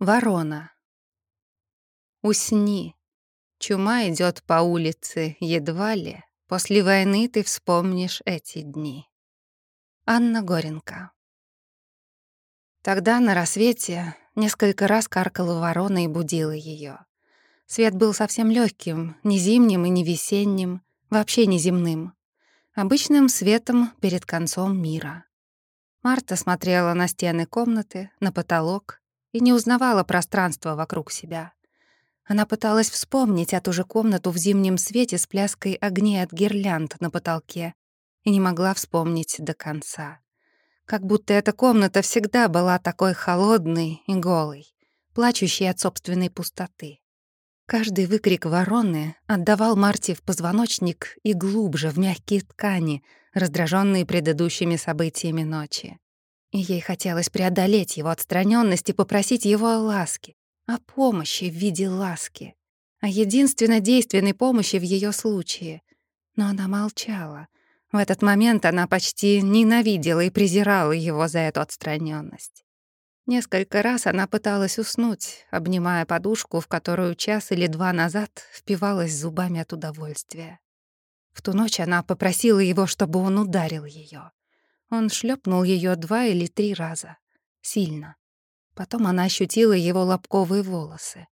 Ворона. Усни. Чума идет по улице едва ли. После войны ты вспомнишь эти дни. Анна Горенко. Тогда на рассвете несколько раз каркала ворона и будила ее. Свет был совсем легким, не зимним и не весенним, вообще не земным. Обычным светом перед концом мира. Марта смотрела на стены комнаты, на потолок и не узнавала пространство вокруг себя. Она пыталась вспомнить эту же комнату в зимнем свете с пляской огней от гирлянд на потолке и не могла вспомнить до конца. Как будто эта комната всегда была такой холодной и голой, плачущей от собственной пустоты. Каждый выкрик вороны отдавал Марте в позвоночник и глубже в мягкие ткани, раздраженные предыдущими событиями ночи. И ей хотелось преодолеть его отстраненность и попросить его о ласке, о помощи в виде ласки, о единственно действенной помощи в ее случае. Но она молчала. В этот момент она почти ненавидела и презирала его за эту отстраненность. Несколько раз она пыталась уснуть, обнимая подушку, в которую час или два назад впивалась зубами от удовольствия. В ту ночь она попросила его, чтобы он ударил ее. Он шлепнул ее два или три раза. Сильно. Потом она ощутила его лобковые волосы.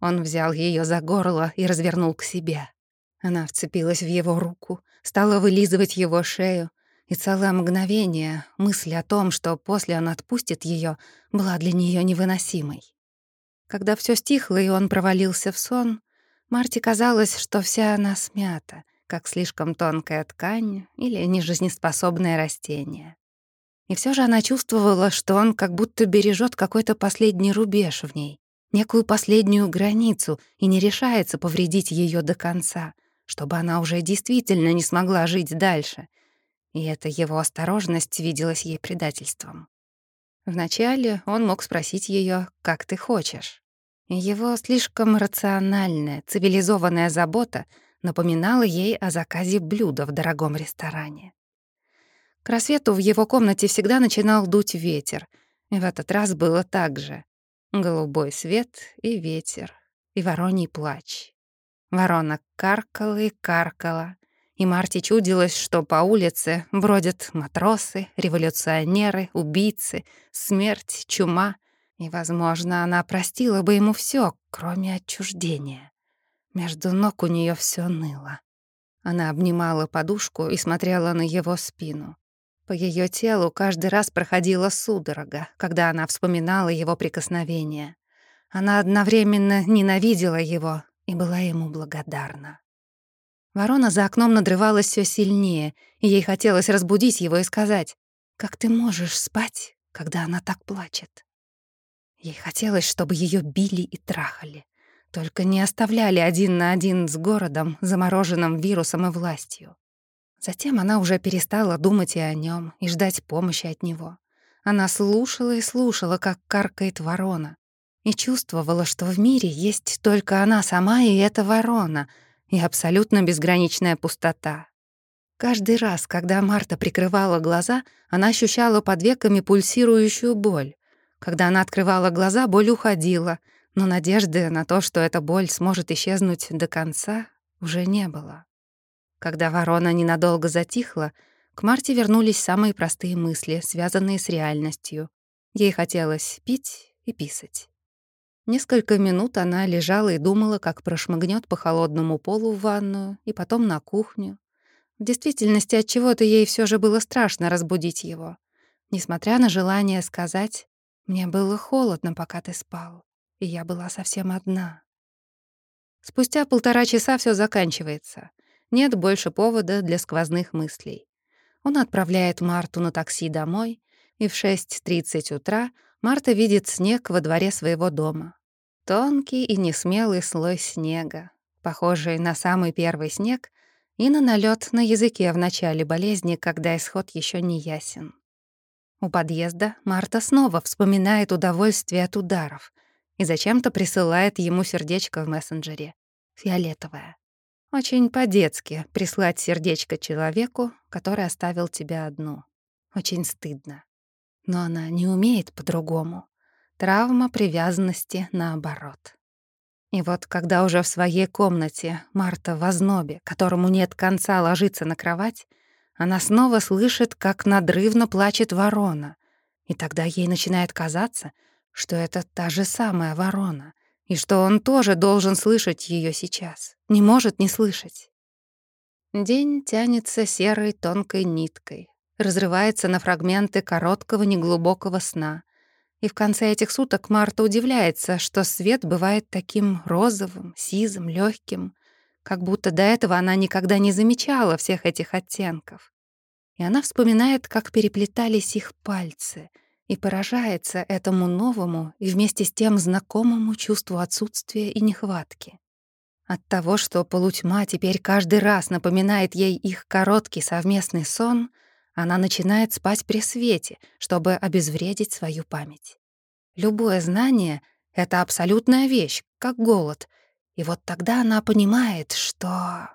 Он взял ее за горло и развернул к себе. Она вцепилась в его руку, стала вылизывать его шею, и целое мгновение мысль о том, что после он отпустит ее, была для нее невыносимой. Когда все стихло и он провалился в сон, Марте казалось, что вся она смята, как слишком тонкая ткань или нежизнеспособное растение. И все же она чувствовала, что он как будто бережет какой-то последний рубеж в ней, некую последнюю границу и не решается повредить ее до конца, чтобы она уже действительно не смогла жить дальше. И эта его осторожность виделась ей предательством. Вначале он мог спросить ее, «Как ты хочешь?». его слишком рациональная, цивилизованная забота — напоминала ей о заказе блюда в дорогом ресторане. К рассвету в его комнате всегда начинал дуть ветер, и в этот раз было так же. Голубой свет и ветер, и вороний плач. Ворона каркала и каркала, и Марте чудилось, что по улице бродят матросы, революционеры, убийцы, смерть, чума, и, возможно, она простила бы ему все, кроме отчуждения. Между ног у нее все ныло. Она обнимала подушку и смотрела на его спину. По ее телу каждый раз проходила судорога, когда она вспоминала его прикосновение. Она одновременно ненавидела его и была ему благодарна. Ворона за окном надрывалась все сильнее, и ей хотелось разбудить его и сказать, «Как ты можешь спать, когда она так плачет?» Ей хотелось, чтобы ее били и трахали, только не оставляли один на один с городом, замороженным вирусом и властью. Затем она уже перестала думать и о нем, и ждать помощи от него. Она слушала и слушала, как каркает ворона, и чувствовала, что в мире есть только она сама и эта ворона, и абсолютно безграничная пустота. Каждый раз, когда Марта прикрывала глаза, она ощущала под веками пульсирующую боль. Когда она открывала глаза, боль уходила — но надежды на то, что эта боль сможет исчезнуть до конца, уже не было. Когда ворона ненадолго затихла, к Марте вернулись самые простые мысли, связанные с реальностью. Ей хотелось пить и писать. Несколько минут она лежала и думала, как прошмыгнет по холодному полу в ванную и потом на кухню. В действительности от чего-то ей все же было страшно разбудить его. Несмотря на желание сказать: "Мне было холодно, пока ты спал" и я была совсем одна. Спустя полтора часа все заканчивается. Нет больше повода для сквозных мыслей. Он отправляет Марту на такси домой, и в 6.30 утра Марта видит снег во дворе своего дома. Тонкий и несмелый слой снега, похожий на самый первый снег и на налет на языке в начале болезни, когда исход еще не ясен. У подъезда Марта снова вспоминает удовольствие от ударов — и зачем-то присылает ему сердечко в мессенджере. Фиолетовое. Очень по-детски прислать сердечко человеку, который оставил тебя одну. Очень стыдно. Но она не умеет по-другому. Травма привязанности наоборот. И вот когда уже в своей комнате Марта в ознобе, которому нет конца, ложится на кровать, она снова слышит, как надрывно плачет ворона. И тогда ей начинает казаться, что это та же самая ворона, и что он тоже должен слышать ее сейчас, не может не слышать. День тянется серой тонкой ниткой, разрывается на фрагменты короткого неглубокого сна. И в конце этих суток Марта удивляется, что свет бывает таким розовым, сизым, легким, как будто до этого она никогда не замечала всех этих оттенков. И она вспоминает, как переплетались их пальцы, и поражается этому новому и вместе с тем знакомому чувству отсутствия и нехватки. От того, что полутьма теперь каждый раз напоминает ей их короткий совместный сон, она начинает спать при свете, чтобы обезвредить свою память. Любое знание — это абсолютная вещь, как голод, и вот тогда она понимает, что...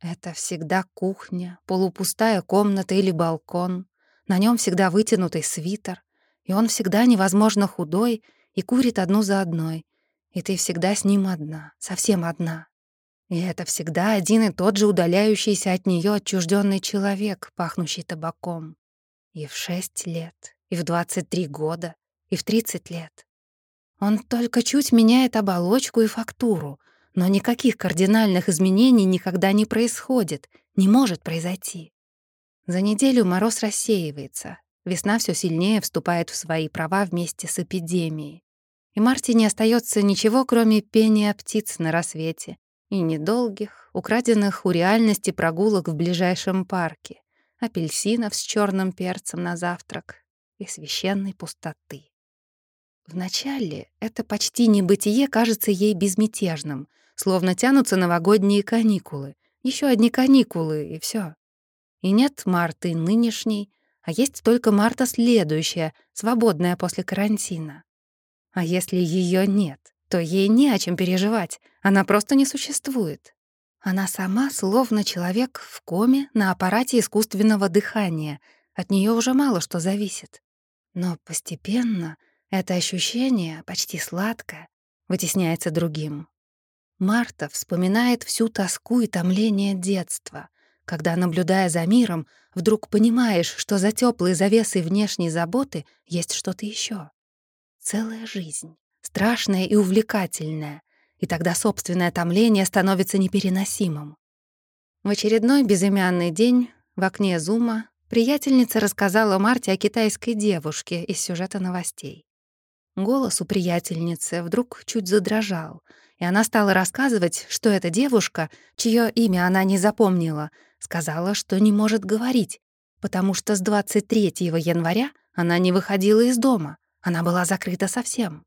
Это всегда кухня, полупустая комната или балкон. На нем всегда вытянутый свитер, и он всегда невозможно худой и курит одну за одной. И ты всегда с ним одна, совсем одна. И это всегда один и тот же удаляющийся от нее отчужденный человек, пахнущий табаком. И в шесть лет, и в двадцать три года, и в тридцать лет. Он только чуть меняет оболочку и фактуру, но никаких кардинальных изменений никогда не происходит, не может произойти. За неделю мороз рассеивается, весна все сильнее вступает в свои права вместе с эпидемией. И Марте не остается ничего, кроме пения птиц на рассвете и недолгих, украденных у реальности прогулок в ближайшем парке, апельсинов с черным перцем на завтрак и священной пустоты. Вначале это почти небытие кажется ей безмятежным, словно тянутся новогодние каникулы. Еще одни каникулы, и все. И нет Марты нынешней, а есть только Марта следующая, свободная после карантина. А если ее нет, то ей не о чем переживать, она просто не существует. Она сама словно человек в коме на аппарате искусственного дыхания, от нее уже мало что зависит. Но постепенно это ощущение, почти сладкое, вытесняется другим. Марта вспоминает всю тоску и томление детства, когда, наблюдая за миром, вдруг понимаешь, что за теплой завесой внешней заботы есть что-то еще. Целая жизнь, страшная и увлекательная, и тогда собственное томление становится непереносимым. В очередной безымянный день в окне Зума приятельница рассказала Марте о китайской девушке из сюжета новостей. Голос у приятельницы вдруг чуть задрожал, и она стала рассказывать, что эта девушка, чье имя она не запомнила, сказала, что не может говорить, потому что с 23 января она не выходила из дома, она была закрыта совсем.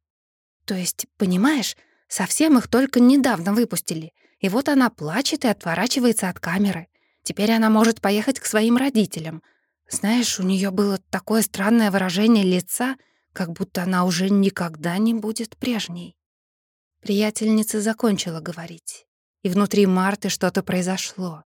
То есть, понимаешь, совсем их только недавно выпустили, и вот она плачет и отворачивается от камеры. Теперь она может поехать к своим родителям. Знаешь, у нее было такое странное выражение лица — как будто она уже никогда не будет прежней. Приятельница закончила говорить, и внутри Марты что-то произошло.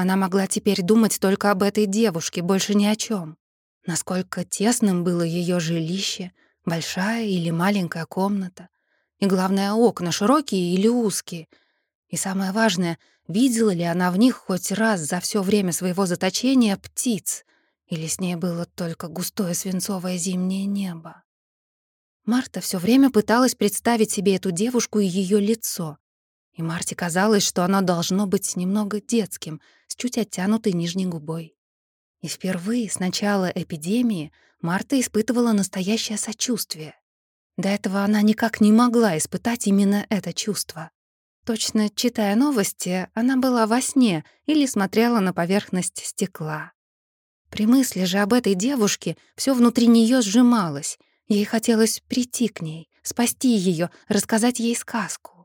Она могла теперь думать только об этой девушке, больше ни о чем. Насколько тесным было ее жилище, большая или маленькая комната. И главное, окна широкие или узкие. И самое важное, видела ли она в них хоть раз за все время своего заточения птиц, или с ней было только густое свинцовое зимнее небо? Марта все время пыталась представить себе эту девушку и ее лицо. И Марте казалось, что оно должно быть немного детским, с чуть оттянутой нижней губой. И впервые с начала эпидемии Марта испытывала настоящее сочувствие. До этого она никак не могла испытать именно это чувство. Точно читая новости, она была во сне или смотрела на поверхность стекла. При мысли же об этой девушке все внутри нее сжималось. Ей хотелось прийти к ней, спасти ее, рассказать ей сказку.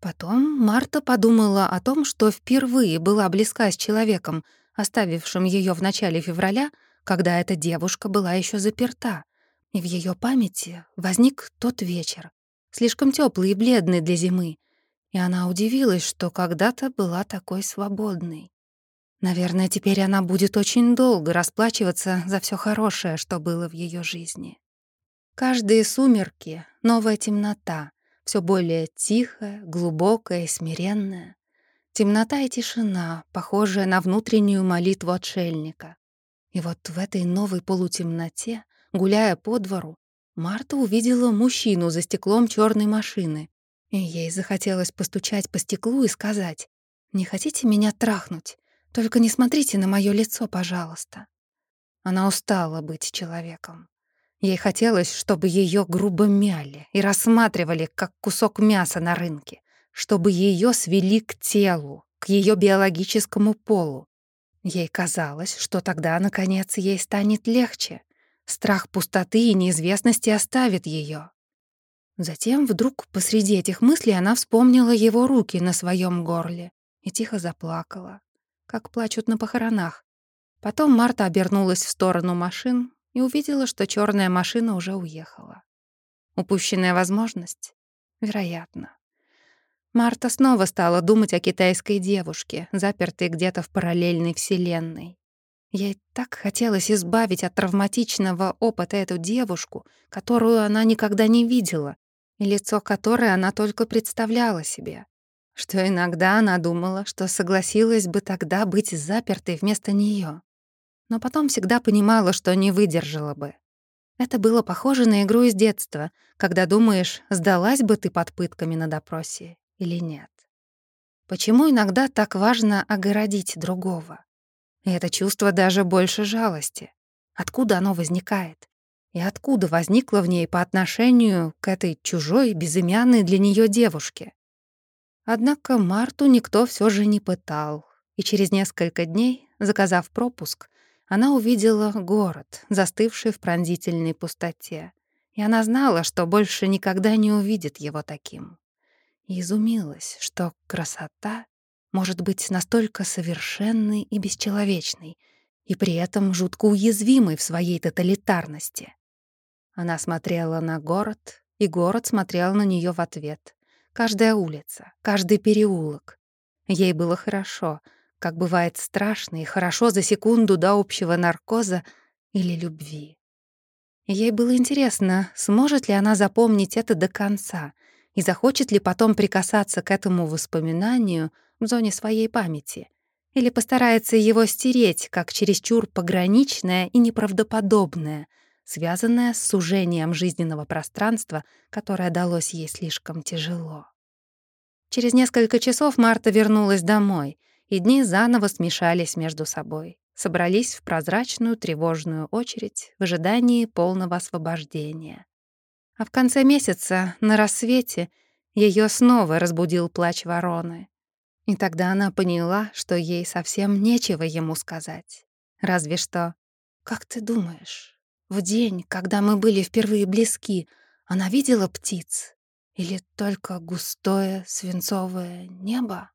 Потом Марта подумала о том, что впервые была близка с человеком, оставившим ее в начале февраля, когда эта девушка была еще заперта. И в ее памяти возник тот вечер, слишком теплый и бледный для зимы, и она удивилась, что когда-то была такой свободной. Наверное, теперь она будет очень долго расплачиваться за все хорошее, что было в ее жизни. Каждые сумерки — новая темнота, все более тихая, глубокая и смиренная. Темнота и тишина, похожая на внутреннюю молитву отшельника. И вот в этой новой полутемноте, гуляя по двору, Марта увидела мужчину за стеклом черной машины. И ей захотелось постучать по стеклу и сказать, «Не хотите меня трахнуть? Только не смотрите на мое лицо, пожалуйста». Она устала быть человеком. Ей хотелось, чтобы ее грубо мяли и рассматривали, как кусок мяса на рынке, чтобы ее свели к телу, к ее биологическому полу. Ей казалось, что тогда, наконец, ей станет легче. Страх пустоты и неизвестности оставит ее. Затем вдруг посреди этих мыслей она вспомнила его руки на своем горле и тихо заплакала, как плачут на похоронах. Потом Марта обернулась в сторону машин и увидела, что черная машина уже уехала. Упущенная возможность? Вероятно. Марта снова стала думать о китайской девушке, запертой где-то в параллельной вселенной. Ей так хотелось избавить от травматичного опыта эту девушку, которую она никогда не видела, и лицо которой она только представляла себе, что иногда она думала, что согласилась бы тогда быть запертой вместо неё но потом всегда понимала, что не выдержала бы. Это было похоже на игру из детства, когда думаешь, сдалась бы ты под пытками на допросе или нет. Почему иногда так важно огородить другого? И это чувство даже больше жалости. Откуда оно возникает? И откуда возникло в ней по отношению к этой чужой, безымянной для нее девушке? Однако Марту никто все же не пытал, и через несколько дней, заказав пропуск, она увидела город, застывший в пронзительной пустоте. И она знала, что больше никогда не увидит его таким. И изумилась, что красота может быть настолько совершенной и бесчеловечной, и при этом жутко уязвимой в своей тоталитарности. Она смотрела на город, и город смотрел на нее в ответ. Каждая улица, каждый переулок. Ей было хорошо — как бывает страшно и хорошо за секунду до общего наркоза или любви. Ей было интересно, сможет ли она запомнить это до конца и захочет ли потом прикасаться к этому воспоминанию в зоне своей памяти, или постарается его стереть, как чересчур пограничное и неправдоподобное, связанное с сужением жизненного пространства, которое далось ей слишком тяжело. Через несколько часов Марта вернулась домой — и дни заново смешались между собой, собрались в прозрачную тревожную очередь в ожидании полного освобождения. А в конце месяца, на рассвете, ее снова разбудил плач вороны. И тогда она поняла, что ей совсем нечего ему сказать. Разве что «Как ты думаешь, в день, когда мы были впервые близки, она видела птиц? Или только густое свинцовое небо?»